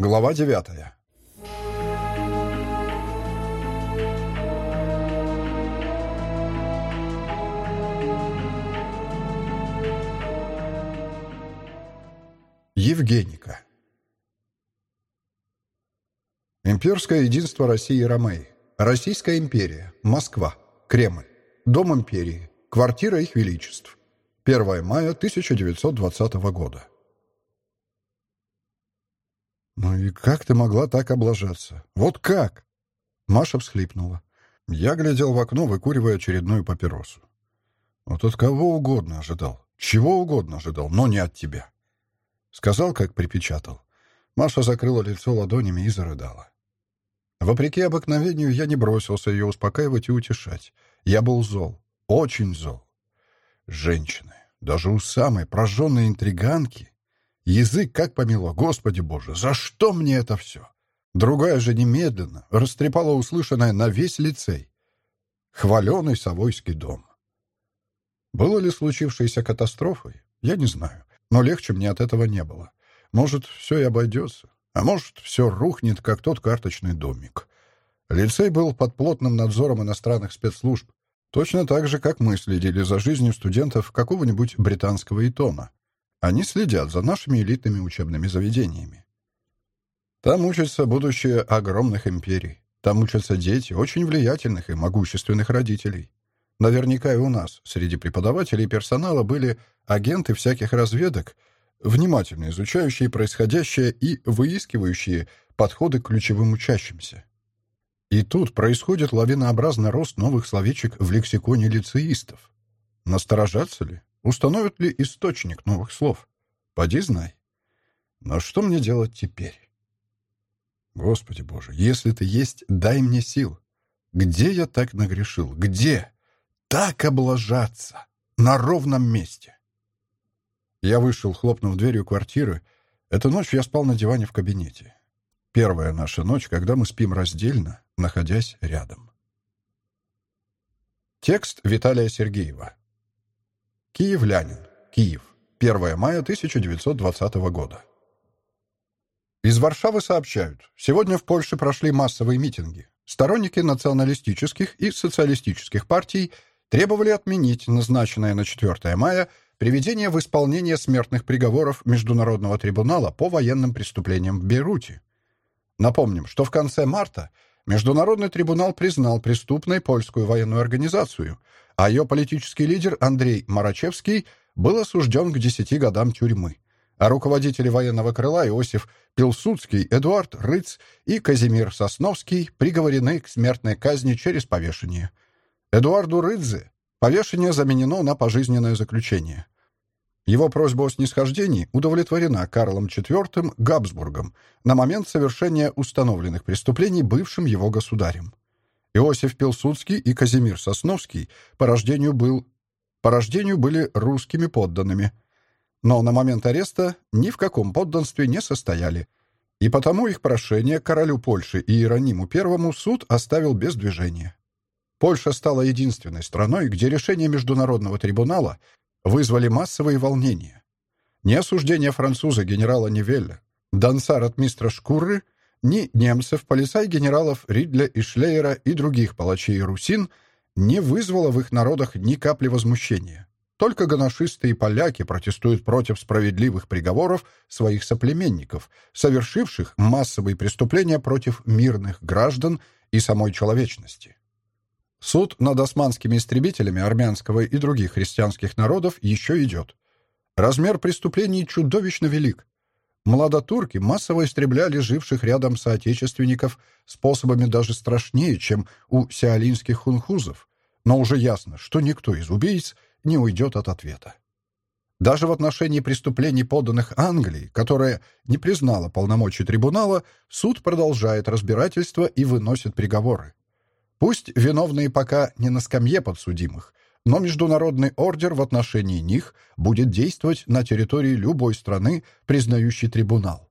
Глава девятая. Евгеника. Имперское единство России и Ромеи. Российская империя. Москва. Кремль. Дом империи. Квартира их величеств. 1 мая 1920 года. «Ну и как ты могла так облажаться? Вот как?» Маша всхлипнула. Я глядел в окно, выкуривая очередную папиросу. Вот от кого угодно ожидал. Чего угодно ожидал, но не от тебя. Сказал, как припечатал. Маша закрыла лицо ладонями и зарыдала. Вопреки обыкновению, я не бросился ее успокаивать и утешать. Я был зол. Очень зол. Женщины, даже у самой прожженной интриганки, язык как помело. Господи Боже, за что мне это все? Другая же немедленно растрепала услышанное на весь лицей. Хваленый Савойский дом. Было ли случившееся катастрофой? Я не знаю. Но легче мне от этого не было. Может, все и обойдется. А может, все рухнет, как тот карточный домик. Лицей был под плотным надзором иностранных спецслужб. Точно так же, как мы следили за жизнью студентов какого-нибудь британского итона. Они следят за нашими элитными учебными заведениями. Там учатся будущее огромных империй. Там учатся дети очень влиятельных и могущественных родителей. Наверняка и у нас среди преподавателей и персонала были агенты всяких разведок, внимательно изучающие происходящее и выискивающие подходы к ключевым учащимся. И тут происходит лавинообразный рост новых словечек в лексиконе лицеистов. Насторожаться ли? Установят ли источник новых слов? Поди знай. Но что мне делать теперь? Господи Боже, если ты есть, дай мне сил. Где я так нагрешил? Где? Так облажаться. На ровном месте. Я вышел, хлопнув дверью квартиры. Эту ночь я спал на диване в кабинете. Первая наша ночь, когда мы спим раздельно, находясь рядом. Текст Виталия Сергеева. Киевлянин. Киев. 1 мая 1920 года. Из Варшавы сообщают, сегодня в Польше прошли массовые митинги. Сторонники националистических и социалистических партий требовали отменить назначенное на 4 мая приведение в исполнение смертных приговоров Международного трибунала по военным преступлениям в Бейруте. Напомним, что в конце марта Международный трибунал признал преступной польскую военную организацию, а ее политический лидер Андрей Марачевский был осужден к 10 годам тюрьмы, а руководители военного крыла Иосиф Пилсудский, Эдуард Рыц и Казимир Сосновский приговорены к смертной казни через повешение. Эдуарду Рыдзе повешение заменено на пожизненное заключение – его просьба о снисхождении удовлетворена Карлом IV Габсбургом на момент совершения установленных преступлений бывшим его государем. Иосиф Пилсудский и Казимир Сосновский по рождению, был, по рождению были русскими подданными, но на момент ареста ни в каком подданстве не состояли, и потому их прошение королю Польши и Иерониму I суд оставил без движения. Польша стала единственной страной, где решение Международного трибунала вызвали массовые волнения. Ни осуждение француза генерала Нивелля, Дансар от мистера Шкурры, ни немцев, полицай генералов Ридля и Шлейера и других палачей русин не вызвало в их народах ни капли возмущения. Только гоношисты и поляки протестуют против справедливых приговоров своих соплеменников, совершивших массовые преступления против мирных граждан и самой человечности. Суд над османскими истребителями армянского и других христианских народов еще идет. Размер преступлений чудовищно велик. Младотурки массово истребляли живших рядом соотечественников способами даже страшнее, чем у сиалинских хунхузов, но уже ясно, что никто из убийц не уйдет от ответа. Даже в отношении преступлений, поданных Англии, которая не признала полномочий трибунала, суд продолжает разбирательство и выносит приговоры. Пусть виновные пока не на скамье подсудимых, но международный ордер в отношении них будет действовать на территории любой страны, признающей трибунал.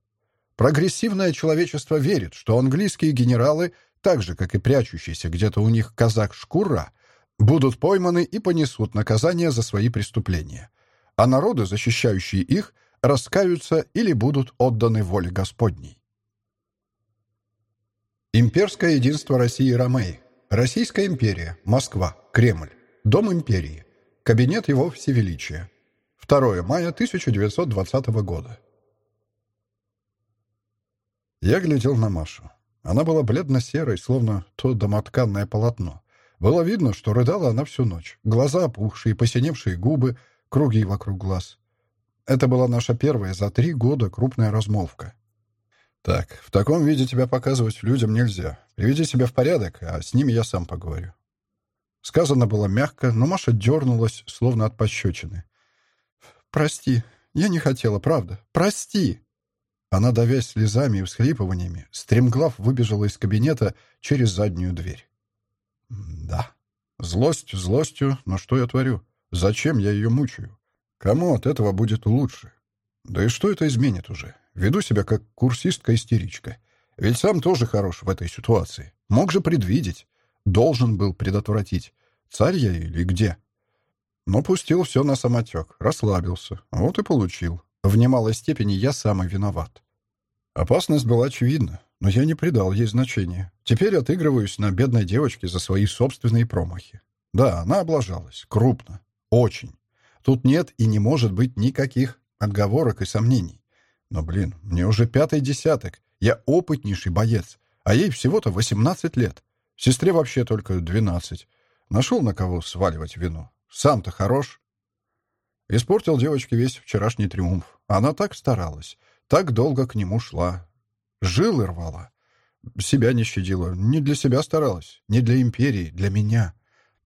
Прогрессивное человечество верит, что английские генералы, так же, как и прячущийся где-то у них казак Шкура, будут пойманы и понесут наказание за свои преступления, а народы, защищающие их, раскаются или будут отданы воле Господней. Имперское единство России и Ромеи. Российская империя. Москва. Кремль. Дом империи. Кабинет его всевеличия. 2 мая 1920 года. Я глядел на Машу. Она была бледно-серой, словно то домотканное полотно. Было видно, что рыдала она всю ночь. Глаза опухшие, посиневшие губы, круги вокруг глаз. Это была наша первая за три года крупная размолвка. «Так, в таком виде тебя показывать людям нельзя. Приведи себя в порядок, а с ними я сам поговорю». Сказано было мягко, но Маша дернулась, словно от пощечины. «Прости, я не хотела, правда. Прости!» Она, давясь слезами и всхлипываниями, стремглав выбежала из кабинета через заднюю дверь. «Да. Злость злостью, но что я творю? Зачем я ее мучаю? Кому от этого будет лучше? Да и что это изменит уже? Веду себя как курсистка-истеричка. Ведь сам тоже хорош в этой ситуации. Мог же предвидеть. Должен был предотвратить. Царь я или где? Но пустил все на самотек. Расслабился. Вот и получил. В немалой степени я сам и виноват. Опасность была очевидна, но я не придал ей значения. Теперь отыгрываюсь на бедной девочке за свои собственные промахи. Да, она облажалась. Крупно. Очень. Тут нет и не может быть никаких отговорок и сомнений. Но, блин, мне уже пятый десяток. Я опытнейший боец, а ей всего-то 18 лет. Сестре вообще только 12. Нашел на кого сваливать вину. Сам-то хорош. Испортил девочке весь вчерашний триумф. Она так старалась, так долго к нему шла. Жилы рвала. Себя не щадила. Не для себя старалась. Не для империи, для меня.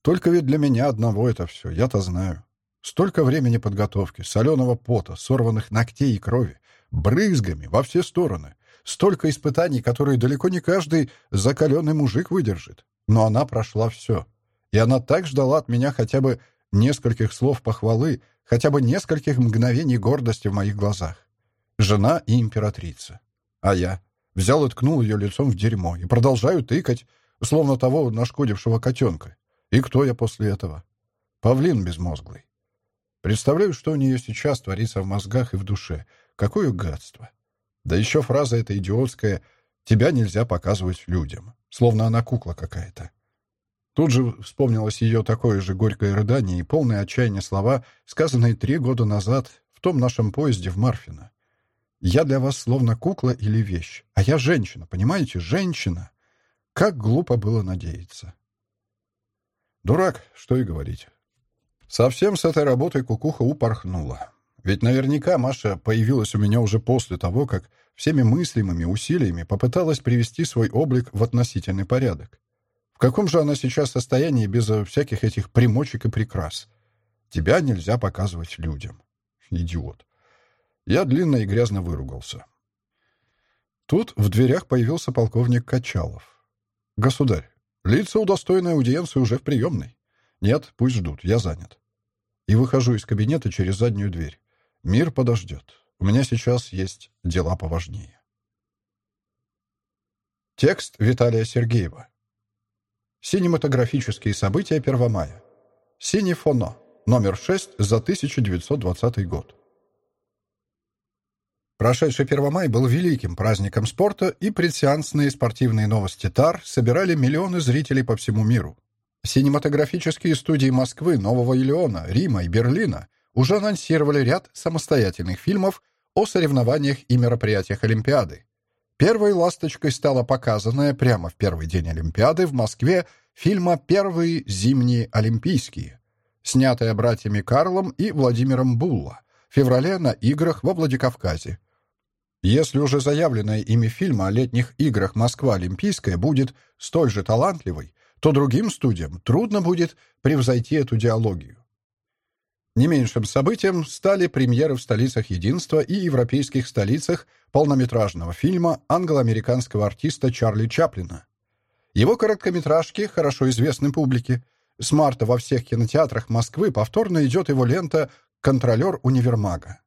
Только ведь для меня одного это все. Я-то знаю. Столько времени подготовки, соленого пота, сорванных ногтей и крови, брызгами во все стороны. Столько испытаний, которые далеко не каждый закаленный мужик выдержит. Но она прошла все. И она так ждала от меня хотя бы нескольких слов похвалы, хотя бы нескольких мгновений гордости в моих глазах. Жена и императрица. А я взял и ткнул ее лицом в дерьмо и продолжаю тыкать, словно того нашкодившего котенка. И кто я после этого? Павлин безмозглый. Представляю, что у нее сейчас творится в мозгах и в душе. Какое гадство. Да еще фраза эта идиотская «тебя нельзя показывать людям», словно она кукла какая-то. Тут же вспомнилось ее такое же горькое рыдание и полное отчаяние слова, сказанные три года назад в том нашем поезде в Марфино. «Я для вас словно кукла или вещь, а я женщина, понимаете, женщина!» Как глупо было надеяться. Дурак, что и говорить. Совсем с этой работой кукуха упорхнула. Ведь наверняка Маша появилась у меня уже после того, как всеми мыслимыми усилиями попыталась привести свой облик в относительный порядок. В каком же она сейчас состоянии без всяких этих примочек и прикрас? Тебя нельзя показывать людям. Идиот. Я длинно и грязно выругался. Тут в дверях появился полковник Качалов. «Государь, лица, удостоенные аудиенции, уже в приемной. Нет, пусть ждут, я занят и выхожу из кабинета через заднюю дверь. Мир подождет. У меня сейчас есть дела поважнее. Текст Виталия Сергеева. Синематографические события 1 мая. Синефоно. Номер 6 за 1920 год. Прошедший 1 май был великим праздником спорта, и предсеансные спортивные новости ТАР собирали миллионы зрителей по всему миру. Синематографические студии Москвы, Нового Илеона, Рима и Берлина уже анонсировали ряд самостоятельных фильмов о соревнованиях и мероприятиях Олимпиады. Первой ласточкой стала показанная прямо в первый день Олимпиады в Москве фильма «Первые зимние Олимпийские», снятая братьями Карлом и Владимиром Булла в феврале на играх во Владикавказе. Если уже заявленная ими фильма о летних играх «Москва Олимпийская» будет столь же талантливой, то другим студиям трудно будет превзойти эту диалогию. Не меньшим событием стали премьеры в столицах единства и европейских столицах полнометражного фильма англо-американского артиста Чарли Чаплина. Его короткометражки хорошо известны публике. С марта во всех кинотеатрах Москвы повторно идет его лента «Контролер универмага».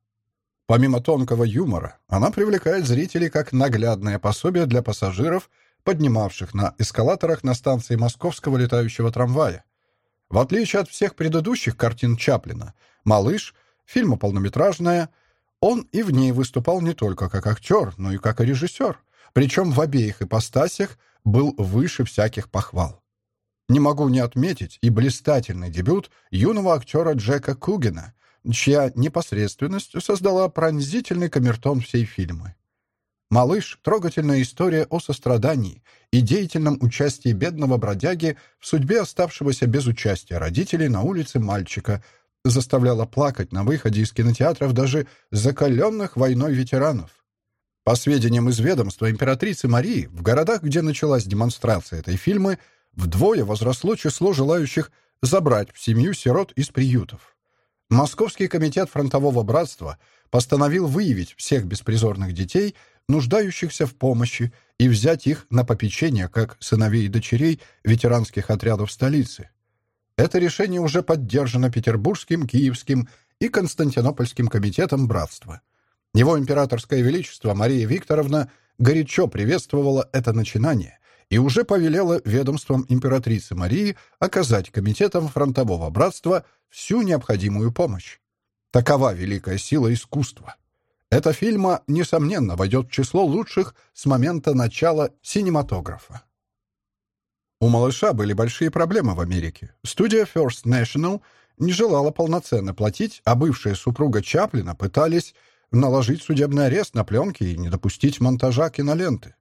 Помимо тонкого юмора, она привлекает зрителей как наглядное пособие для пассажиров – поднимавших на эскалаторах на станции московского летающего трамвая. В отличие от всех предыдущих картин Чаплина, «Малыш» — фильма полнометражная, он и в ней выступал не только как актер, но и как режиссер, причем в обеих ипостасях был выше всяких похвал. Не могу не отметить и блистательный дебют юного актера Джека Кугина, чья непосредственность создала пронзительный камертон всей фильмы. «Малыш» — трогательная история о сострадании и деятельном участии бедного бродяги в судьбе оставшегося без участия родителей на улице мальчика, заставляла плакать на выходе из кинотеатров даже закаленных войной ветеранов. По сведениям из ведомства императрицы Марии, в городах, где началась демонстрация этой фильмы, вдвое возросло число желающих забрать в семью сирот из приютов. Московский комитет фронтового братства постановил выявить всех беспризорных детей – нуждающихся в помощи, и взять их на попечение как сыновей и дочерей ветеранских отрядов столицы. Это решение уже поддержано Петербургским, Киевским и Константинопольским комитетом братства. Его императорское величество Мария Викторовна горячо приветствовала это начинание и уже повелела ведомствам императрицы Марии оказать комитетам фронтового братства всю необходимую помощь. Такова великая сила искусства. Эта фильма, несомненно, войдет в число лучших с момента начала синематографа. У малыша были большие проблемы в Америке. Студия First National не желала полноценно платить, а бывшая супруга Чаплина пытались наложить судебный арест на пленки и не допустить монтажа киноленты.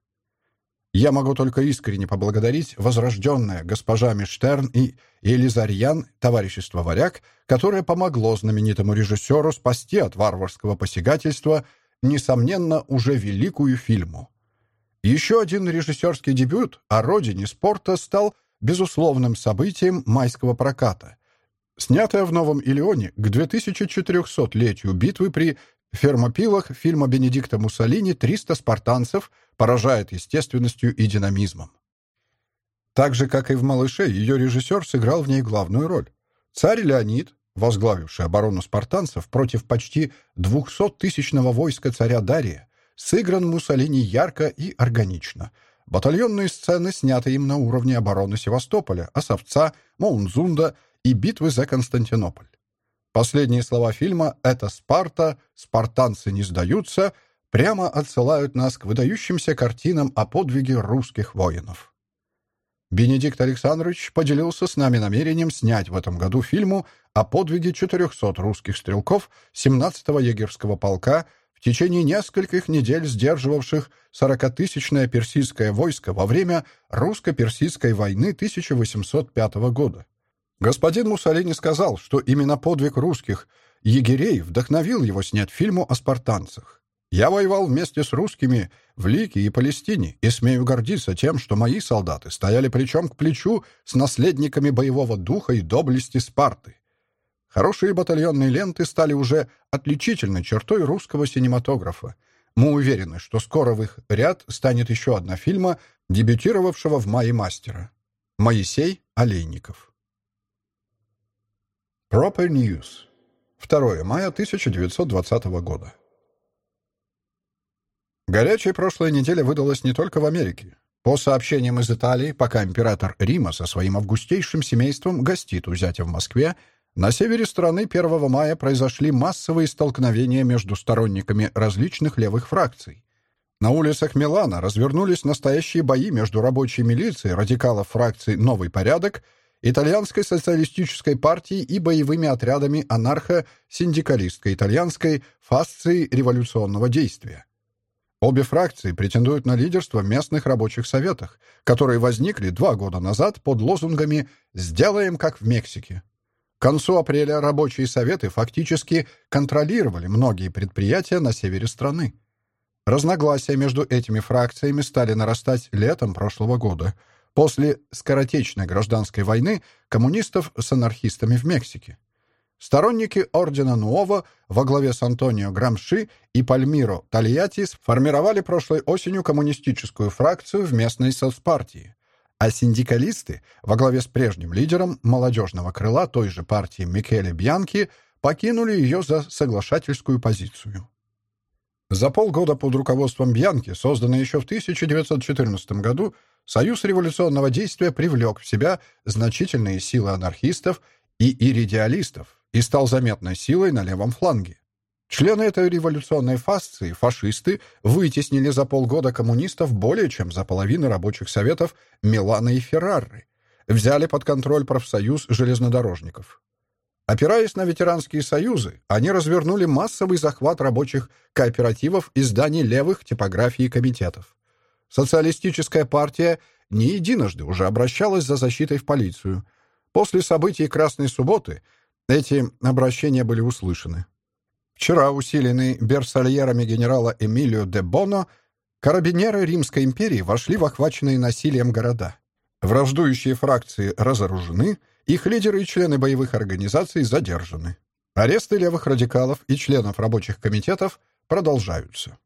Я могу только искренне поблагодарить возрожденное госпожами Штерн и Елизарьян, товарищество «Варяг», которое помогло знаменитому режиссеру спасти от варварского посягательства, несомненно, уже великую фильму. Еще один режиссерский дебют о родине спорта стал безусловным событием майского проката. Снятая в Новом Илеоне к 2400-летию битвы при фермопилах фильма Бенедикта Муссолини «300 спартанцев» поражает естественностью и динамизмом. Так же, как и в «Малыше», ее режиссер сыграл в ней главную роль. Царь Леонид, возглавивший оборону спартанцев против почти 200-тысячного войска царя Дария, сыгран Муссолини ярко и органично. Батальонные сцены сняты им на уровне обороны Севастополя, Осовца, Моунзунда и битвы за Константинополь. Последние слова фильма «Это Спарта», «Спартанцы не сдаются» прямо отсылают нас к выдающимся картинам о подвиге русских воинов. Бенедикт Александрович поделился с нами намерением снять в этом году фильму о подвиге 400 русских стрелков 17-го егерского полка в течение нескольких недель сдерживавших 40-тысячное персидское войско во время русско-персидской войны 1805 года. Господин Муссолини сказал, что именно подвиг русских егерей вдохновил его снять фильму о спартанцах. «Я воевал вместе с русскими в Лике и Палестине и смею гордиться тем, что мои солдаты стояли плечом к плечу с наследниками боевого духа и доблести Спарты. Хорошие батальонные ленты стали уже отличительной чертой русского синематографа. Мы уверены, что скоро в их ряд станет еще одна фильма, дебютировавшего в мае мастера. Моисей Олейников. Proper News. 2 мая 1920 года. Горячая прошлая неделя выдалась не только в Америке. По сообщениям из Италии, пока император Рима со своим августейшим семейством гостит у зятя в Москве, на севере страны 1 мая произошли массовые столкновения между сторонниками различных левых фракций. На улицах Милана развернулись настоящие бои между рабочей милицией радикалов фракции «Новый порядок» итальянской социалистической партией и боевыми отрядами анархо-синдикалистской итальянской фасции революционного действия. Обе фракции претендуют на лидерство в местных рабочих советах, которые возникли два года назад под лозунгами «Сделаем как в Мексике». К концу апреля рабочие советы фактически контролировали многие предприятия на севере страны. Разногласия между этими фракциями стали нарастать летом прошлого года – После скоротечной гражданской войны коммунистов с анархистами в Мексике. Сторонники ордена Нуова во главе с Антонио Грамши и Пальмиро Тольятти сформировали прошлой осенью коммунистическую фракцию в местной соцпартии, а синдикалисты во главе с прежним лидером молодежного крыла той же партии Микеле Бьянки покинули ее за соглашательскую позицию. За полгода под руководством Бьянки, созданный еще в 1914 году, Союз революционного действия привлек в себя значительные силы анархистов и иридиалистов и стал заметной силой на левом фланге. Члены этой революционной фасции, фашисты, вытеснили за полгода коммунистов более чем за половину рабочих советов Милана и Феррары, взяли под контроль профсоюз железнодорожников. Опираясь на ветеранские союзы, они развернули массовый захват рабочих кооперативов и зданий левых типографий и комитетов. Социалистическая партия не единожды уже обращалась за защитой в полицию. После событий Красной Субботы эти обращения были услышаны. Вчера, усиленный берсальерами генерала Эмилио де Боно, карабинеры Римской империи вошли в охваченные насилием города. Враждующие фракции разоружены, их лидеры и члены боевых организаций задержаны. Аресты левых радикалов и членов рабочих комитетов продолжаются.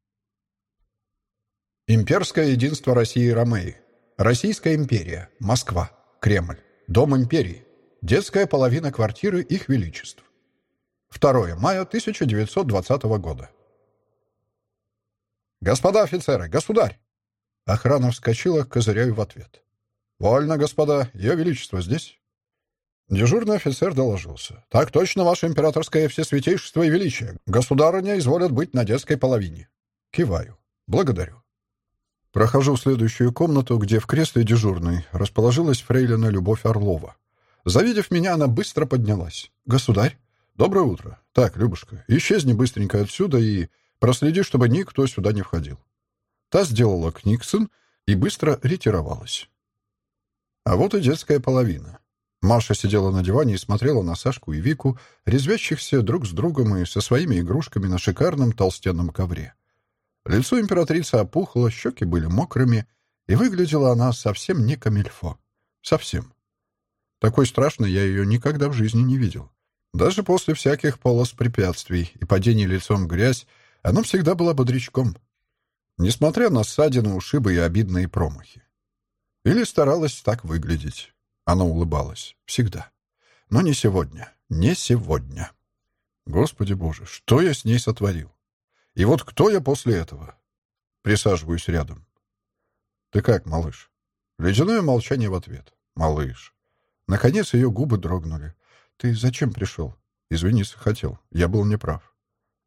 Имперское единство России и Ромеи. Российская империя. Москва. Кремль. Дом империи. Детская половина квартиры Их Величеств. 2 мая 1920 года. «Господа офицеры! Государь!» Охрана вскочила, козыряю в ответ. «Вольно, господа! Ее Величество здесь?» Дежурный офицер доложился. «Так точно, ваше императорское всесвятейшество и величие. Государыня изволят быть на детской половине». Киваю. «Благодарю». Прохожу в следующую комнату, где в кресле дежурной расположилась фрейлина Любовь Орлова. Завидев меня, она быстро поднялась. «Государь?» «Доброе утро. Так, Любушка, исчезни быстренько отсюда и проследи, чтобы никто сюда не входил». Та сделала Книксон и быстро ретировалась. А вот и детская половина. Маша сидела на диване и смотрела на Сашку и Вику, резвящихся друг с другом и со своими игрушками на шикарном толстенном ковре. Лицо императрицы опухло, щеки были мокрыми, и выглядела она совсем не камильфо. Совсем. Такой страшной я ее никогда в жизни не видел. Даже после всяких полос препятствий и падений лицом в грязь она всегда была бодрячком, несмотря на ссадины, ушибы и обидные промахи. Или старалась так выглядеть. Она улыбалась. Всегда. Но не сегодня. Не сегодня. Господи Боже, что я с ней сотворил? И вот кто я после этого? Присаживаюсь рядом. Ты как, малыш? Ледяное молчание в ответ. Малыш. Наконец ее губы дрогнули. «Ты зачем пришел?» «Извиниться хотел. Я был неправ».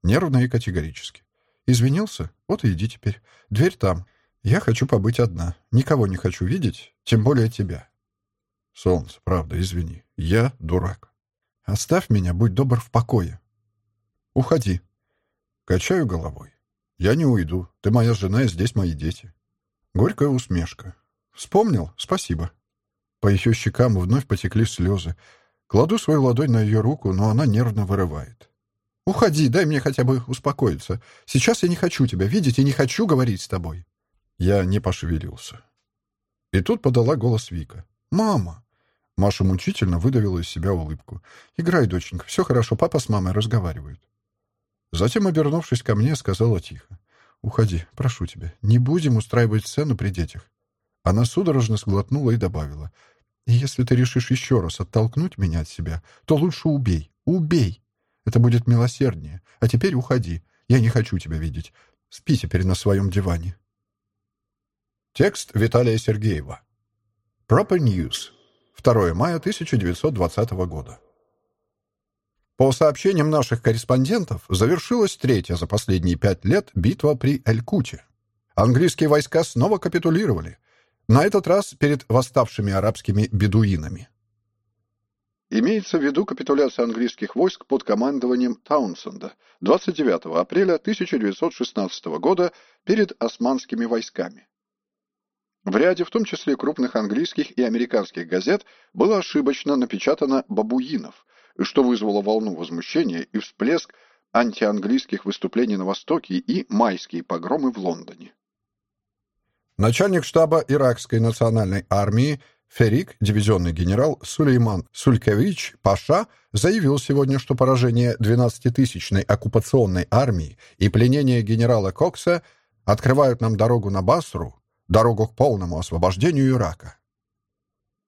Нервно и категорически. «Извинился? Вот и иди теперь. Дверь там. Я хочу побыть одна. Никого не хочу видеть, тем более тебя». «Солнце, правда, извини. Я дурак. Оставь меня, будь добр, в покое. Уходи». Качаю головой. «Я не уйду. Ты моя жена, и здесь мои дети». Горькая усмешка. «Вспомнил? Спасибо». По ее щекам вновь потекли слезы. Кладу свою ладонь на ее руку, но она нервно вырывает. «Уходи, дай мне хотя бы успокоиться. Сейчас я не хочу тебя видеть и не хочу говорить с тобой». Я не пошевелился. И тут подала голос Вика. «Мама!» Маша мучительно выдавила из себя улыбку. «Играй, доченька, все хорошо, папа с мамой разговаривают». Затем, обернувшись ко мне, сказала тихо. «Уходи, прошу тебя, не будем устраивать сцену при детях». Она судорожно сглотнула и добавила. Если ты решишь еще раз оттолкнуть меня от себя, то лучше убей. Убей! Это будет милосерднее. А теперь уходи. Я не хочу тебя видеть. Спи теперь на своем диване. Текст Виталия Сергеева. Proper News. 2 мая 1920 года. По сообщениям наших корреспондентов, завершилась третья за последние пять лет битва при Эль-Куте. Английские войска снова капитулировали, на этот раз перед восставшими арабскими бедуинами. Имеется в виду капитуляция английских войск под командованием Таунсенда 29 апреля 1916 года перед османскими войсками. В ряде, в том числе крупных английских и американских газет, было ошибочно напечатано «бабуинов», что вызвало волну возмущения и всплеск антианглийских выступлений на Востоке и майские погромы в Лондоне. Начальник штаба Иракской национальной армии Ферик, дивизионный генерал Сулейман Сулькевич Паша заявил сегодня, что поражение 12-тысячной оккупационной армии и пленение генерала Кокса открывают нам дорогу на Басру, дорогу к полному освобождению Ирака.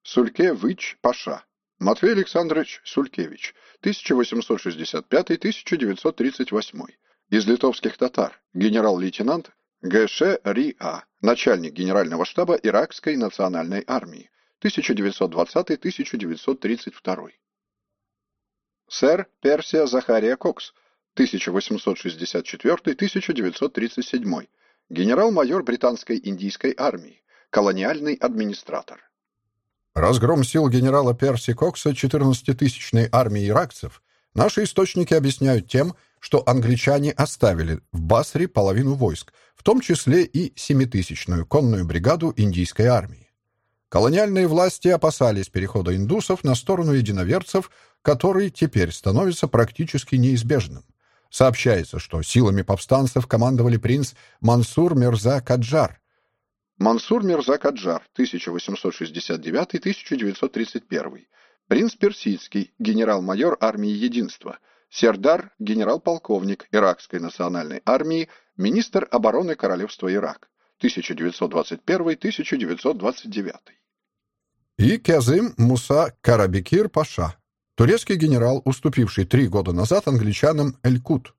Сулькевич Паша. Матвей Александрович Сулькевич, 1865-1938. Из литовских татар. Генерал-лейтенант Г.Ш. Ри-А, начальник Генерального штаба Иракской национальной армии, 1920-1932. Сэр Персия Захария Кокс, 1864-1937, генерал-майор британской индийской армии, колониальный администратор. Разгром сил генерала Перси Кокса 14-тысячной армии иракцев наши источники объясняют тем, что англичане оставили в Басре половину войск, в том числе и семитысячную конную бригаду индийской армии. Колониальные власти опасались перехода индусов на сторону единоверцев, который теперь становится практически неизбежным. Сообщается, что силами повстанцев командовали принц Мансур Мирза Каджар. Мансур Мирза Каджар, 1869-1931. Принц Персидский, генерал-майор армии Единства. Сердар, генерал-полковник Иракской национальной армии, министр обороны Королевства Ирак. 1921-1929 и Кязым Муса Карабекир Паша, турецкий генерал, уступивший три года назад англичанам Эль-Кут.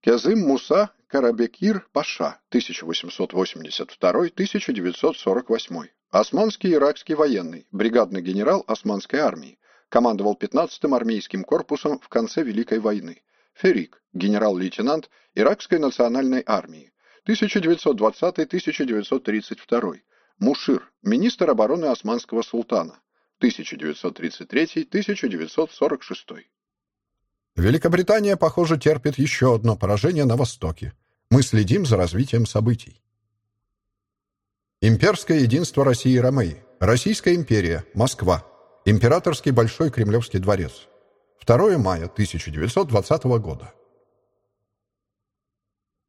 Кязым Муса Карабекир Паша, 1882-1948, османский иракский военный, бригадный генерал османской армии, командовал 15-м армейским корпусом в конце Великой войны. Ферик, генерал-лейтенант Иракской национальной армии, 1920-1932, Мушир, министр обороны Османского султана, 1933-1946. Великобритания, похоже, терпит еще одно поражение на Востоке. Мы следим за развитием событий. Имперское единство России и Ромеи. Российская империя. Москва. Императорский Большой Кремлевский дворец. 2 мая 1920 года.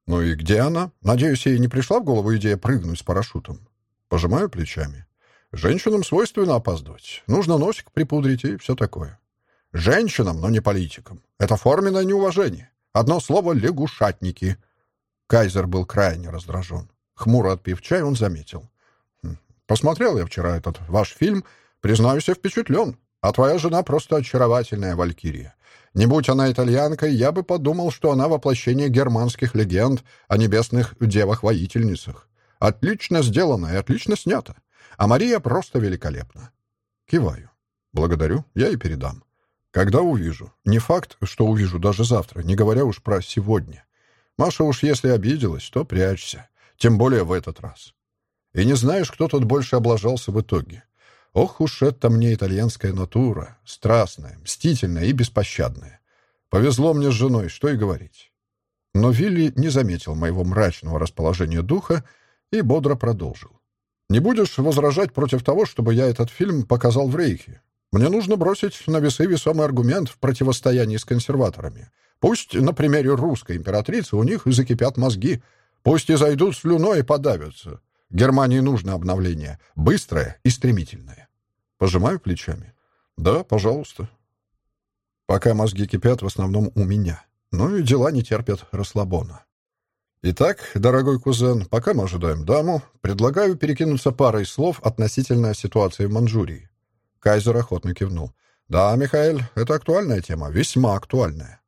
Ну и где она? Надеюсь, ей не пришла в голову идея прыгнуть с парашютом. Пожимаю плечами. Женщинам свойственно опаздывать. Нужно носик припудрить и все такое. Женщинам, но не политикам. Это форменное неуважение. Одно слово — лягушатники. Кайзер был крайне раздражен. Хмуро отпив чай, он заметил. «Хм, «Посмотрел я вчера этот ваш фильм. Признаюсь, я впечатлен. А твоя жена просто очаровательная валькирия. Не будь она итальянкой, я бы подумал, что она воплощение германских легенд о небесных девах-воительницах. Отлично сделано и отлично снято. А Мария просто великолепна. Киваю. Благодарю, я и передам. Когда увижу. Не факт, что увижу даже завтра, не говоря уж про сегодня. Маша уж если обиделась, то прячься. Тем более в этот раз. И не знаешь, кто тут больше облажался в итоге. Ох уж это мне итальянская натура. Страстная, мстительная и беспощадная. Повезло мне с женой, что и говорить. Но Вилли не заметил моего мрачного расположения духа и бодро продолжил. «Не будешь возражать против того, чтобы я этот фильм показал в Рейхе? Мне нужно бросить на весы весомый аргумент в противостоянии с консерваторами. Пусть на примере русской императрицы у них закипят мозги, пусть и зайдут слюной и подавятся. Германии нужно обновление, быстрое и стремительное». Пожимаю плечами. «Да, пожалуйста». Пока мозги кипят в основном у меня. Ну и дела не терпят расслабона. Итак, дорогой кузен, пока мы ожидаем даму, предлагаю перекинуться парой слов относительно ситуации в Манчжурии. Кайзер охотно кивнул. Да, Михаил, это актуальная тема, весьма актуальная.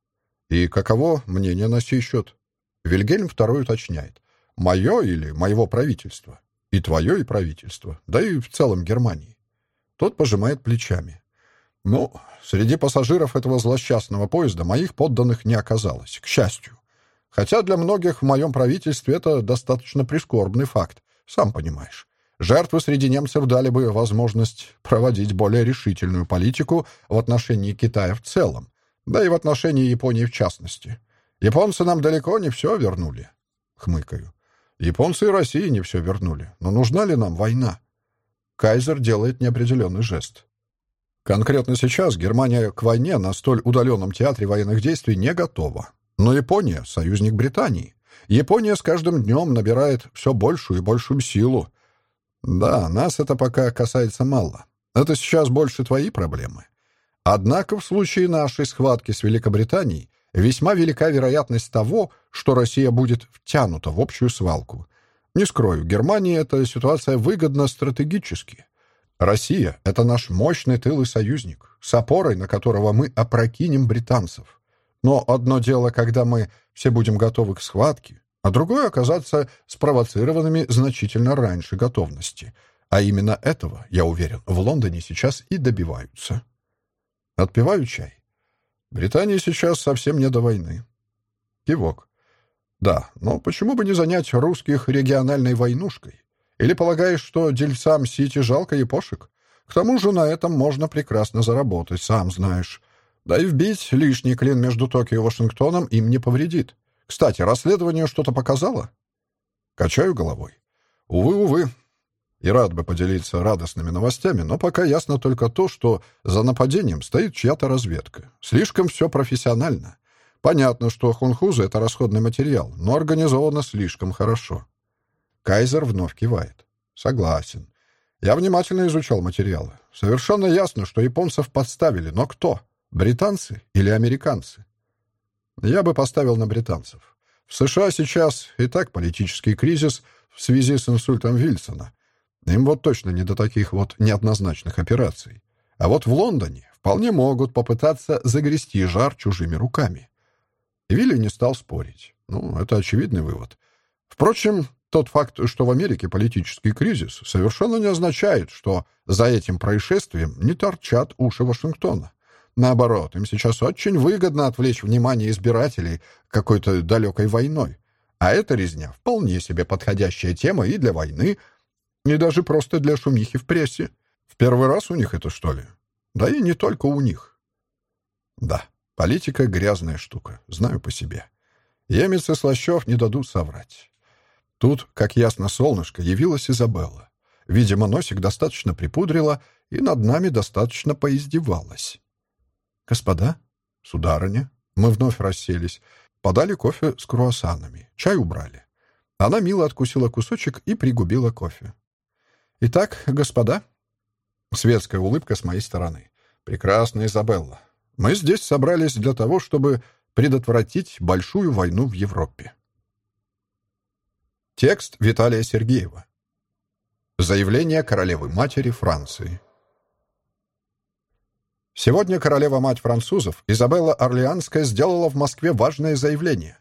И каково мнение на сей счет? Вильгельм II уточняет. Мое или моего правительства? И твое, и правительство. Да и в целом Германии. Тот пожимает плечами. Ну, среди пассажиров этого злосчастного поезда моих подданных не оказалось, к счастью. Хотя для многих в моем правительстве это достаточно прискорбный факт, сам понимаешь. Жертвы среди немцев дали бы возможность проводить более решительную политику в отношении Китая в целом, да и в отношении Японии в частности. Японцы нам далеко не все вернули. Хмыкаю. Японцы и России не все вернули. Но нужна ли нам война? Кайзер делает неопределенный жест. Конкретно сейчас Германия к войне на столь удаленном театре военных действий не готова. Но Япония — союзник Британии. Япония с каждым днем набирает все большую и большую силу. Да, нас это пока касается мало. Это сейчас больше твои проблемы. Однако в случае нашей схватки с Великобританией весьма велика вероятность того, что Россия будет втянута в общую свалку. Не скрою, Германии эта ситуация выгодна стратегически. Россия — это наш мощный тыл и союзник, с опорой на которого мы опрокинем британцев. Но одно дело, когда мы все будем готовы к схватке, а другое — оказаться спровоцированными значительно раньше готовности. А именно этого, я уверен, в Лондоне сейчас и добиваются. Отпиваю чай. Британии сейчас совсем не до войны. Кивок. Да, но почему бы не занять русских региональной войнушкой? Или полагаешь, что дельцам Сити жалко епошек? К тому же на этом можно прекрасно заработать, сам знаешь. Да и вбить лишний клин между Токио и Вашингтоном им не повредит. Кстати, расследование что-то показало? Качаю головой. Увы, увы. И рад бы поделиться радостными новостями, но пока ясно только то, что за нападением стоит чья-то разведка. Слишком все профессионально. Понятно, что хунхузы — это расходный материал, но организовано слишком хорошо. Кайзер вновь кивает. Согласен. Я внимательно изучал материалы. Совершенно ясно, что японцев подставили, но кто? Британцы или американцы? Я бы поставил на британцев. В США сейчас и так политический кризис в связи с инсультом Вильсона. Им вот точно не до таких вот неоднозначных операций. А вот в Лондоне вполне могут попытаться загрести жар чужими руками. Вилли не стал спорить. Ну, это очевидный вывод. Впрочем, тот факт, что в Америке политический кризис, совершенно не означает, что за этим происшествием не торчат уши Вашингтона. Наоборот, им сейчас очень выгодно отвлечь внимание избирателей какой-то далекой войной. А эта резня вполне себе подходящая тема и для войны, и даже просто для шумихи в прессе. В первый раз у них это, что ли? Да и не только у них. Да, политика — грязная штука, знаю по себе. Емец и Слащев не дадут соврать. Тут, как ясно солнышко, явилась Изабелла. Видимо, носик достаточно припудрила и над нами достаточно поиздевалась. «Господа, сударыня, мы вновь расселись, подали кофе с круассанами, чай убрали». Она мило откусила кусочек и пригубила кофе. «Итак, господа...» Светская улыбка с моей стороны. «Прекрасная Изабелла. Мы здесь собрались для того, чтобы предотвратить большую войну в Европе». Текст Виталия Сергеева. Заявление королевы-матери Франции. Сегодня королева-мать французов Изабелла Орлеанская сделала в Москве важное заявление.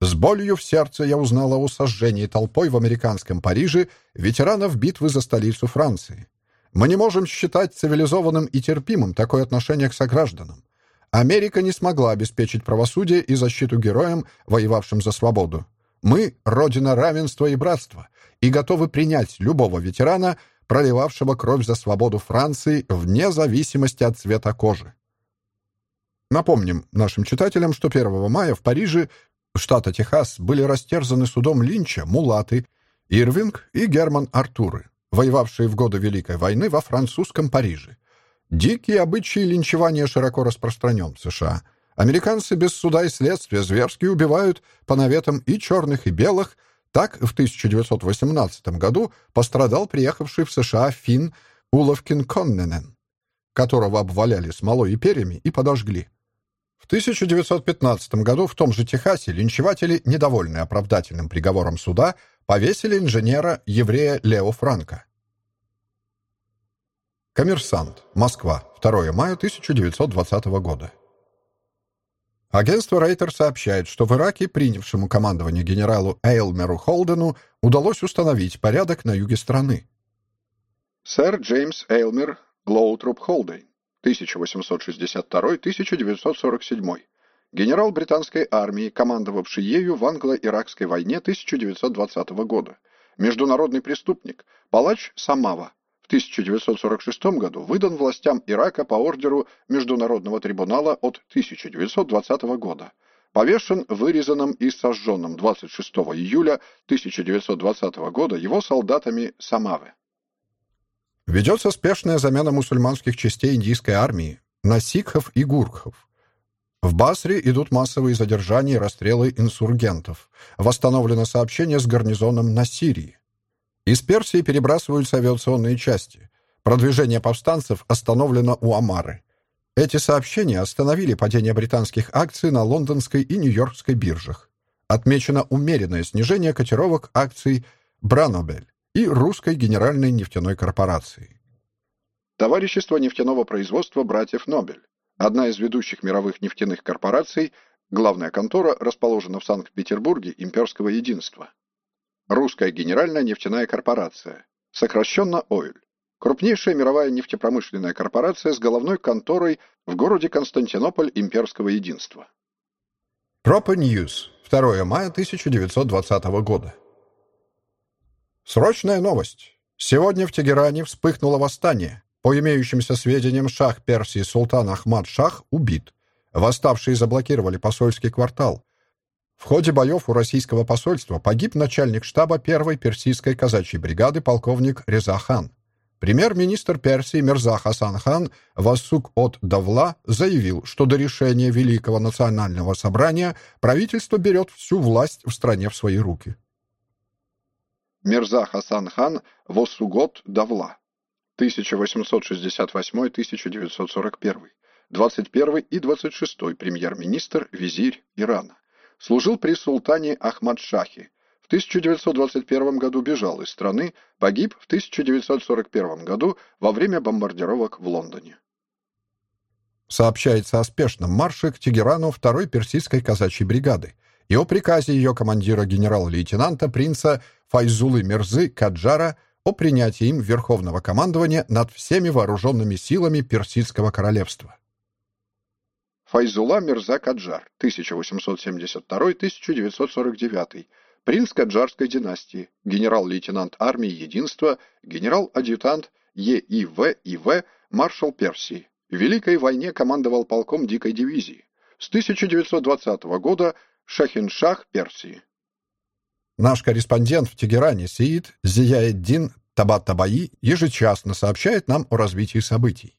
С болью в сердце я узнала о сожжении толпой в американском Париже ветеранов битвы за столицу Франции. Мы не можем считать цивилизованным и терпимым такое отношение к согражданам. Америка не смогла обеспечить правосудие и защиту героям, воевавшим за свободу. Мы — родина равенства и братства, и готовы принять любого ветерана, проливавшего кровь за свободу Франции вне зависимости от цвета кожи. Напомним нашим читателям, что 1 мая в Париже штата Техас были растерзаны судом Линча мулаты Ирвинг и Герман Артуры, воевавшие в годы Великой войны во французском Париже. Дикие обычаи линчевания широко распространен в США. Американцы без суда и следствия зверски убивают по наветам и черных, и белых. Так в 1918 году пострадал приехавший в США финн Уловкин Конненен, которого обваляли смолой и перьями и подожгли. В 1915 году в том же Техасе линчеватели, недовольные оправдательным приговором суда, повесили инженера-еврея Лео Франко. Коммерсант. Москва. 2 мая 1920 года. Агентство Рейтер сообщает, что в Ираке принявшему командование генералу Эйлмеру Холдену удалось установить порядок на юге страны. Сэр Джеймс Эйлмер Лоутруп Холден 1862-1947. Генерал британской армии, командовавший ею в англо-иракской войне 1920 года. Международный преступник, палач Самава. В 1946 году выдан властям Ирака по ордеру Международного трибунала от 1920 года. Повешен вырезанным и сожженным 26 июля 1920 года его солдатами Самавы. Ведется спешная замена мусульманских частей индийской армии на сикхов и гуркхов. В Басре идут массовые задержания и расстрелы инсургентов. Восстановлено сообщение с гарнизоном на Сирии. Из Персии перебрасываются авиационные части. Продвижение повстанцев остановлено у Амары. Эти сообщения остановили падение британских акций на лондонской и нью-йоркской биржах. Отмечено умеренное снижение котировок акций Бранобель и Русской Генеральной нефтяной корпорации. Товарищество нефтяного производства братьев Нобель, одна из ведущих мировых нефтяных корпораций, главная контора расположена в Санкт-Петербурге Имперского единства. Русская Генеральная нефтяная корпорация, сокращенно ОИЛь, крупнейшая мировая нефтепромышленная корпорация с головной конторой в городе Константинополь имперского единства. Proper News. 2 мая 1920 года. Срочная новость. Сегодня в Тегеране вспыхнуло восстание. По имеющимся сведениям, шах Персии Султан Ахмад Шах убит. Восставшие заблокировали посольский квартал. В ходе боев у российского посольства погиб начальник штаба первой персидской казачьей бригады полковник Реза хан. Премьер-министр Персии Мирза Хасан хан Вассук от Давла заявил, что до решения Великого национального собрания правительство берет всю власть в стране в свои руки. Мирза Хасан хан Вассугот Давла 1868-1941, 21 и 26 премьер-министр, визирь Ирана. Служил при султане Ахмад-Шахе. В 1921 году бежал из страны, погиб в 1941 году во время бомбардировок в Лондоне. Сообщается о спешном марше к Тегерану второй персидской казачьей бригады и о приказе ее командира генерал-лейтенанта принца Файзулы Мирзы Каджара о принятии им верховного командования над всеми вооруженными силами Персидского королевства. Файзула Мирза Каджар, 1872-1949, принц Каджарской династии, генерал-лейтенант армии Единства, генерал-адъютант ЕИВ ИВ, маршал Персии. В Великой войне командовал полком дикой дивизии. С 1920 года Шахиншах Персии. Наш корреспондент в Тегеране Сиид Зияэддин Табат-Табаи ежечасно сообщает нам о развитии событий.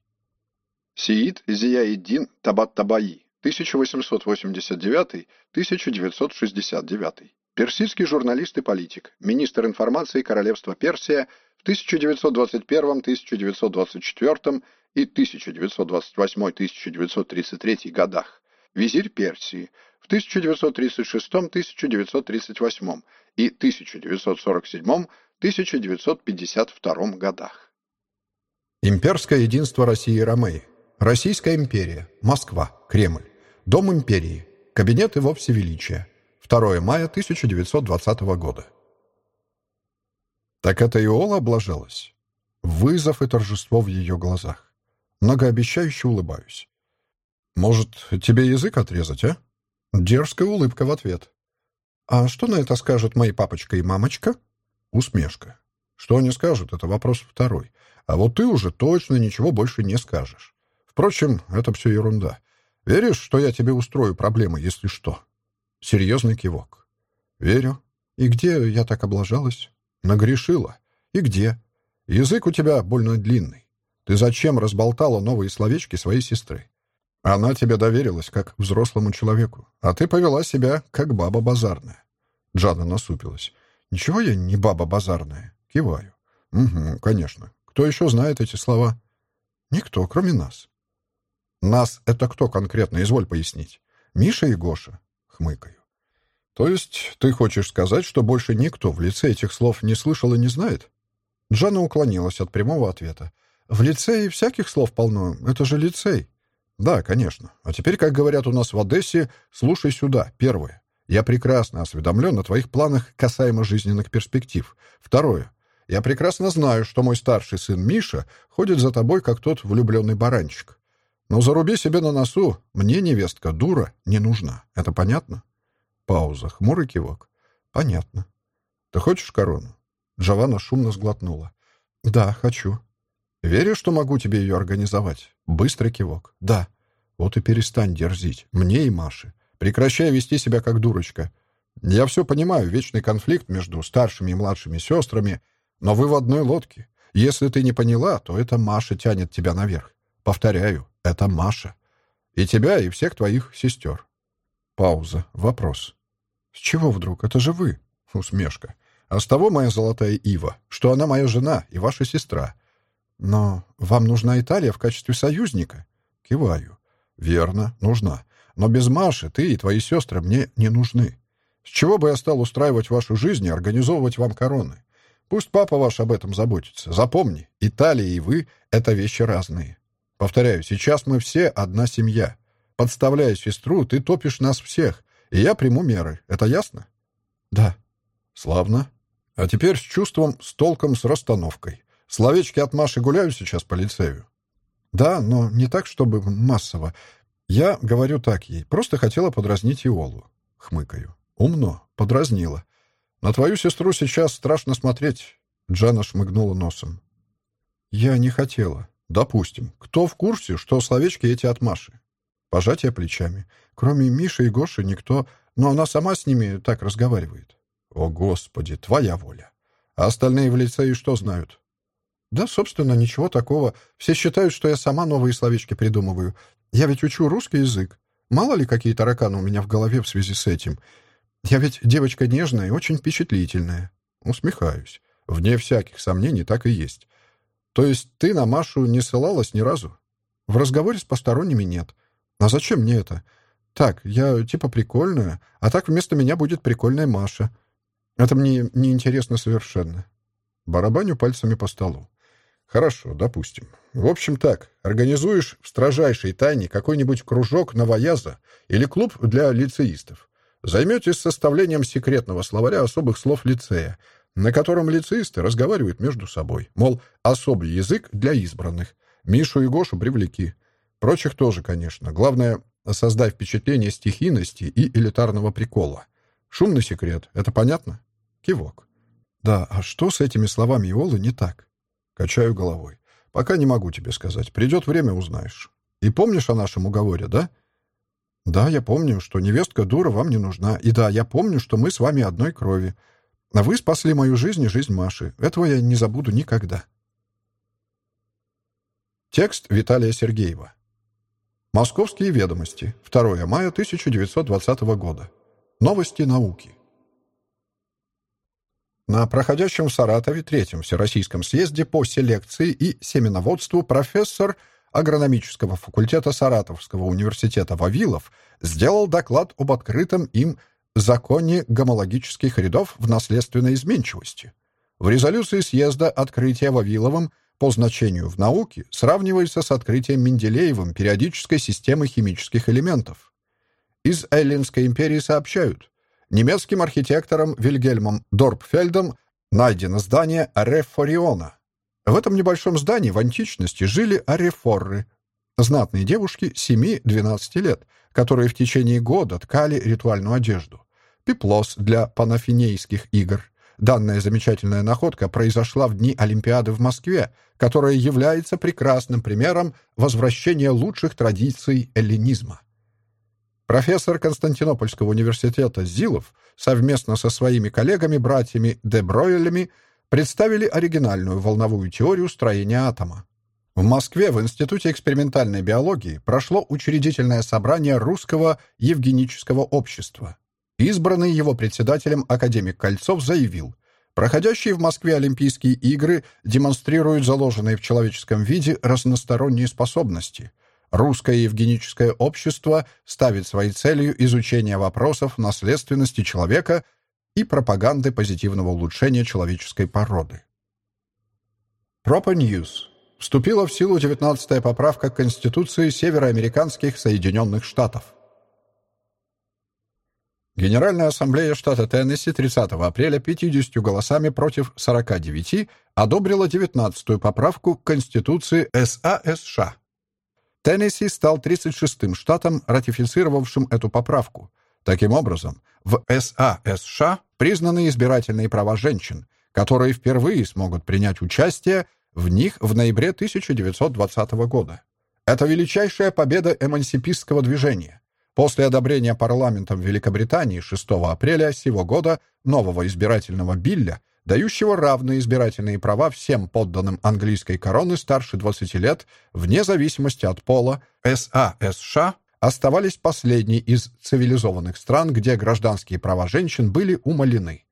Сиид Зияиддин Табат-Табаи, 1889-1969. Персидский журналист и политик, министр информации Королевства Персия в 1921-1924 и 1928-1933 годах, визирь Персии в 1936-1938 и 1947-1952 годах. Имперское единство России и Ромеи Российская империя. Москва. Кремль. Дом империи. Кабинет его всевеличия. 2 мая 1920 года. Так это Иола облажалась? Вызов и торжество в ее глазах. Многообещающе улыбаюсь. Может, тебе язык отрезать, а? Дерзкая улыбка в ответ. А что на это скажут мои папочка и мамочка? Усмешка. Что они скажут, это вопрос второй. А вот ты уже точно ничего больше не скажешь. Впрочем, это все ерунда. Веришь, что я тебе устрою проблемы, если что?» Серьезный кивок. «Верю. И где я так облажалась?» «Нагрешила. И где?» «Язык у тебя больно длинный. Ты зачем разболтала новые словечки своей сестры? Она тебе доверилась, как взрослому человеку, а ты повела себя, как баба базарная». Джана насупилась. «Ничего я не баба базарная». Киваю. «Угу, конечно. Кто еще знает эти слова?» «Никто, кроме нас». «Нас — это кто конкретно? Изволь пояснить». «Миша и Гоша». Хмыкаю. «То есть ты хочешь сказать, что больше никто в лице этих слов не слышал и не знает?» Джана уклонилась от прямого ответа. «В лицее всяких слов полно. Это же лицей». «Да, конечно. А теперь, как говорят у нас в Одессе, слушай сюда. Первое. Я прекрасно осведомлен о твоих планах касаемо жизненных перспектив. Второе. Я прекрасно знаю, что мой старший сын Миша ходит за тобой, как тот влюбленный баранчик. Но заруби себе на носу, мне невестка дура не нужна. Это понятно? Пауза, хмурый кивок. Понятно. Ты хочешь корону? Джованна шумно сглотнула. Да, хочу. Веришь, что могу тебе ее организовать? Быстрый кивок. Да. Вот и перестань дерзить. Мне и Маше. Прекращай вести себя как дурочка. Я все понимаю, вечный конфликт между старшими и младшими сестрами, но вы в одной лодке. Если ты не поняла, то это Маша тянет тебя наверх. Повторяю, это Маша. И тебя, и всех твоих сестер. Пауза. Вопрос. С чего вдруг? Это же вы. Усмешка. А с того моя золотая ива, что она моя жена и ваша сестра. Но вам нужна Италия в качестве союзника? Киваю. Верно, нужна. Но без Маши ты и твои сестры мне не нужны. С чего бы я стал устраивать вашу жизнь и организовывать вам короны? Пусть папа ваш об этом заботится. Запомни, Италия и вы — это вещи разные. Повторяю, сейчас мы все одна семья. Подставляя сестру, ты топишь нас всех, и я приму меры. Это ясно? Да. Славно. А теперь с чувством, с толком, с расстановкой. Словечки от Маши гуляют сейчас по лицею. Да, но не так, чтобы массово. Я говорю так ей. Просто хотела подразнить Иолу. Хмыкаю. Умно. Подразнила. На твою сестру сейчас страшно смотреть. Джана шмыгнула носом. Я не хотела. Допустим. Кто в курсе, что словечки эти от Маши? Пожатие плечами. Кроме Миши и Гоши никто... Но она сама с ними так разговаривает. О, Господи, твоя воля. А остальные в лицее что знают? Да, собственно, ничего такого. Все считают, что я сама новые словечки придумываю. Я ведь учу русский язык. Мало ли какие тараканы у меня в голове в связи с этим. Я ведь девочка нежная и очень впечатлительная. Усмехаюсь. Вне всяких сомнений так и есть. То есть ты на Машу не ссылалась ни разу? В разговоре с посторонними нет. А зачем мне это? Так, я типа прикольная, а так вместо меня будет прикольная Маша. Это мне не интересно совершенно. Барабаню пальцами по столу. Хорошо, допустим. В общем так, организуешь в строжайшей тайне какой-нибудь кружок новояза или клуб для лицеистов. Займетесь составлением секретного словаря особых слов лицея, на котором лицеисты разговаривают между собой. Мол, особый язык для избранных. Мишу и Гошу привлеки. Прочих тоже, конечно. Главное, создай впечатление стихийности и элитарного прикола. Шумный секрет. Это понятно? Кивок. Да, а что с этими словами Иолы не так? Качаю головой. Пока не могу тебе сказать. Придет время, узнаешь. И помнишь о нашем уговоре, да? Да, я помню, что невестка дура вам не нужна. И да, я помню, что мы с вами одной крови. А вы спасли мою жизнь и жизнь Маши. Этого я не забуду никогда. Текст Виталия Сергеева. Московские ведомости. 2 мая 1920 года. Новости науки. На проходящем в Саратове Третьем Всероссийском съезде по селекции и семеноводству профессор агрономического факультета Саратовского университета Вавилов сделал доклад об открытом им законе гомологических рядов в наследственной изменчивости. В резолюции съезда открытие Вавиловым по значению в науке сравнивается с открытием Менделеевым периодической системы химических элементов. Из Эллинской империи сообщают, немецким архитектором Вильгельмом Дорпфельдом найдено здание Арефориона. В этом небольшом здании в античности жили арефорры, знатные девушки 7-12 лет, которые в течение года ткали ритуальную одежду. Пеплос для панафинейских игр. Данная замечательная находка произошла в дни Олимпиады в Москве, которая является прекрасным примером возвращения лучших традиций эллинизма. Профессор Константинопольского университета Зилов совместно со своими коллегами-братьями де Бройелями представили оригинальную волновую теорию строения атома. В Москве в Институте экспериментальной биологии прошло учредительное собрание Русского Евгенического общества. Избранный его председателем академик Кольцов заявил, проходящие в Москве Олимпийские игры демонстрируют заложенные в человеческом виде разносторонние способности – Русское евгеническое общество ставит своей целью изучение вопросов наследственности человека и пропаганды позитивного улучшения человеческой породы. News. Вступила в силу 19-я поправка Конституции Североамериканских Соединенных Штатов. Генеральная ассамблея штата Теннесси 30 апреля 50 голосами против 49 одобрила 19-ю поправку к Конституции САСШ. Теннесси стал 36-м штатом, ратифицировавшим эту поправку. Таким образом, в САСШ признаны избирательные права женщин, которые впервые смогут принять участие в них в ноябре 1920 года. Это величайшая победа эмансипистского движения. После одобрения парламентом Великобритании 6 апреля сего года нового избирательного билля дающего равные избирательные права всем подданным английской короны старше 20 лет, вне зависимости от пола, САСШ оставались последней из цивилизованных стран, где гражданские права женщин были умалены.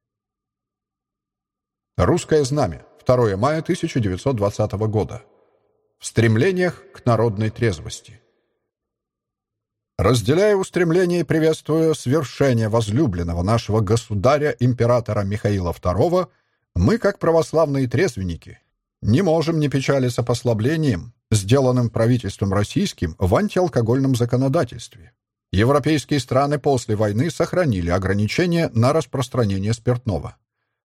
Русское знамя. 2 мая 1920 года. В стремлениях к народной трезвости. Разделяя устремление и приветствуя свершение возлюбленного нашего государя императора Михаила II, мы, как православные трезвенники, не можем не печалиться послаблением, сделанным правительством российским в антиалкогольном законодательстве. Европейские страны после войны сохранили ограничения на распространение спиртного.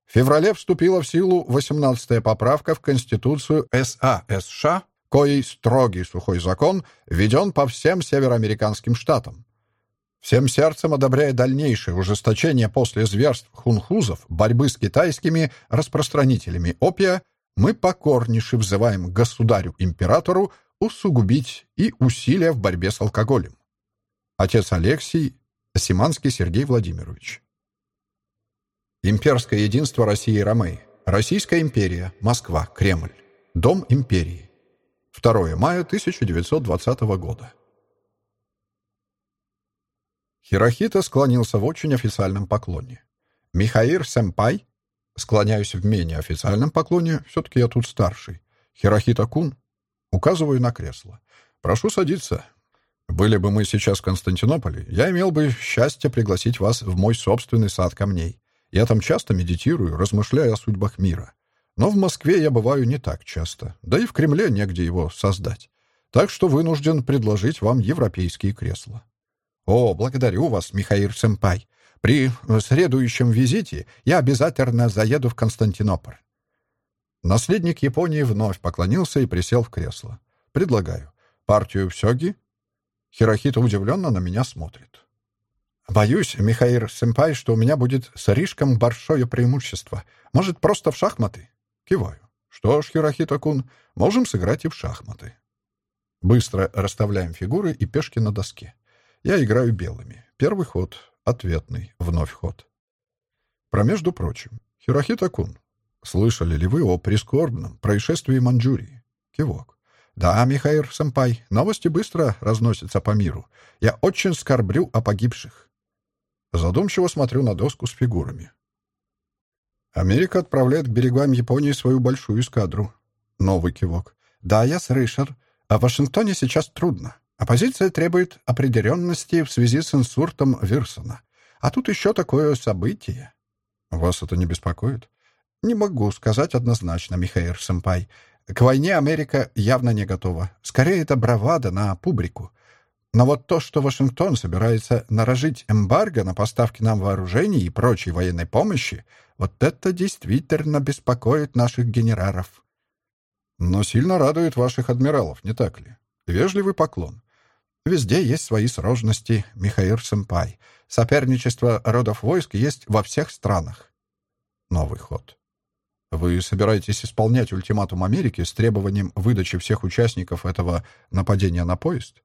В феврале вступила в силу 18-я поправка в Конституцию САСШ, коей строгий сухой закон введен по всем североамериканским штатам. Всем сердцем одобряя дальнейшее ужесточение после зверств хунхузов борьбы с китайскими распространителями опия, мы покорнейше взываем государю-императору усугубить и усилия в борьбе с алкоголем. Отец Алексий, Симанский Сергей Владимирович. Имперское единство России и Ромеи. Российская империя. Москва. Кремль. Дом империи. 2 мая 1920 года. Хирохита склонился в очень официальном поклоне. «Михаир Сэмпай?» Склоняюсь в менее официальном поклоне, все-таки я тут старший. «Хирохита-кун?» Указываю на кресло. «Прошу садиться. Были бы мы сейчас в Константинополе, я имел бы счастье пригласить вас в мой собственный сад камней. Я там часто медитирую, размышляя о судьбах мира. Но в Москве я бываю не так часто, да и в Кремле негде его создать. Так что вынужден предложить вам европейские кресла. О, благодарю вас, Михаил Сэмпай. При следующем визите я обязательно заеду в Константинополь. Наследник Японии вновь поклонился и присел в кресло. Предлагаю. Партию Всёги? Хирохита удивленно на меня смотрит. «Боюсь, Михаил Сэмпай, что у меня будет слишком большое преимущество. Может, просто в шахматы?» Киваю. «Что ж, Хирохита-кун, можем сыграть и в шахматы». Быстро расставляем фигуры и пешки на доске. Я играю белыми. Первый ход, ответный, вновь ход. Про между прочим. Хирохита-кун, слышали ли вы о прискорбном происшествии Манчжурии? Кивок. Да, Михаил Сэмпай, новости быстро разносятся по миру. Я очень скорблю о погибших. Задумчиво смотрю на доску с фигурами. Америка отправляет к берегам Японии свою большую эскадру. Новый кивок. Да, я слышал. А в Вашингтоне сейчас трудно. Оппозиция требует определенности в связи с инсуртом Вирсона. А тут еще такое событие. Вас это не беспокоит? Не могу сказать однозначно, Михаил Сэмпай. К войне Америка явно не готова. Скорее, это бравада на публику. Но вот то, что Вашингтон собирается нарожить эмбарго на поставки нам вооружений и прочей военной помощи, вот это действительно беспокоит наших генералов. Но сильно радует ваших адмиралов, не так ли? Вежливый поклон. Везде есть свои сложности, Михаил Сэмпай. Соперничество родов войск есть во всех странах. Новый ход. Вы собираетесь исполнять ультиматум Америки с требованием выдачи всех участников этого нападения на поезд?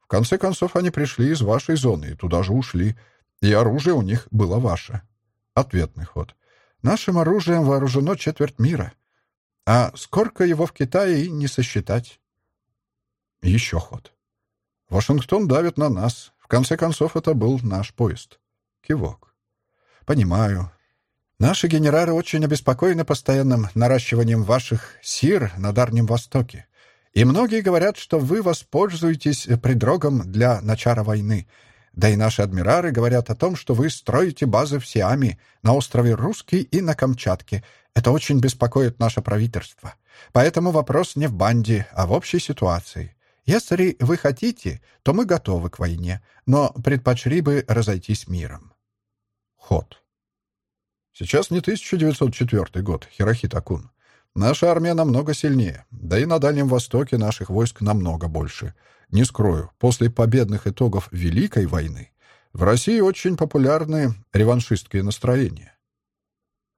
В конце концов, они пришли из вашей зоны и туда же ушли, и оружие у них было ваше. Ответный ход. Нашим оружием вооружено четверть мира. А сколько его в Китае и не сосчитать. Еще ход. Вашингтон давит на нас. В конце концов, это был наш поезд. Кивок. Понимаю. Наши генералы очень обеспокоены постоянным наращиванием ваших сир на Дальнем Востоке. И многие говорят, что вы воспользуетесь предрогом для начала войны. Да и наши адмирары говорят о том, что вы строите базы в Сиаме, на острове Русский и на Камчатке. Это очень беспокоит наше правительство. Поэтому вопрос не в банде, а в общей ситуации. Если вы хотите, то мы готовы к войне, но предпочли бы разойтись миром. Ход. Сейчас не 1904 год, Хирохита-кун. Наша армия намного сильнее, да и на Дальнем Востоке наших войск намного больше. Не скрою, после победных итогов Великой войны в России очень популярны реваншистские настроения.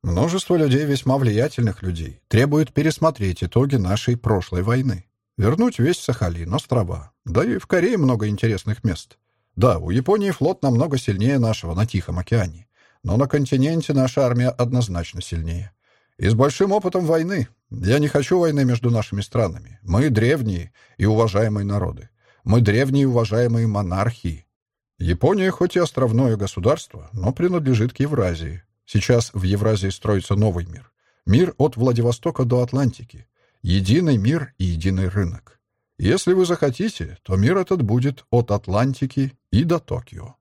Множество людей, весьма влиятельных людей, требуют пересмотреть итоги нашей прошлой войны. Вернуть весь Сахалин, острова. Да и в Корее много интересных мест. Да, у Японии флот намного сильнее нашего на Тихом океане. Но на континенте наша армия однозначно сильнее. И с большим опытом войны. Я не хочу войны между нашими странами. Мы древние и уважаемые народы. Мы древние уважаемые монархии. Япония хоть и островное государство, но принадлежит к Евразии. Сейчас в Евразии строится новый мир. Мир от Владивостока до Атлантики. Единый мир и единый рынок. Если вы захотите, то мир этот будет от Атлантики и до Токио.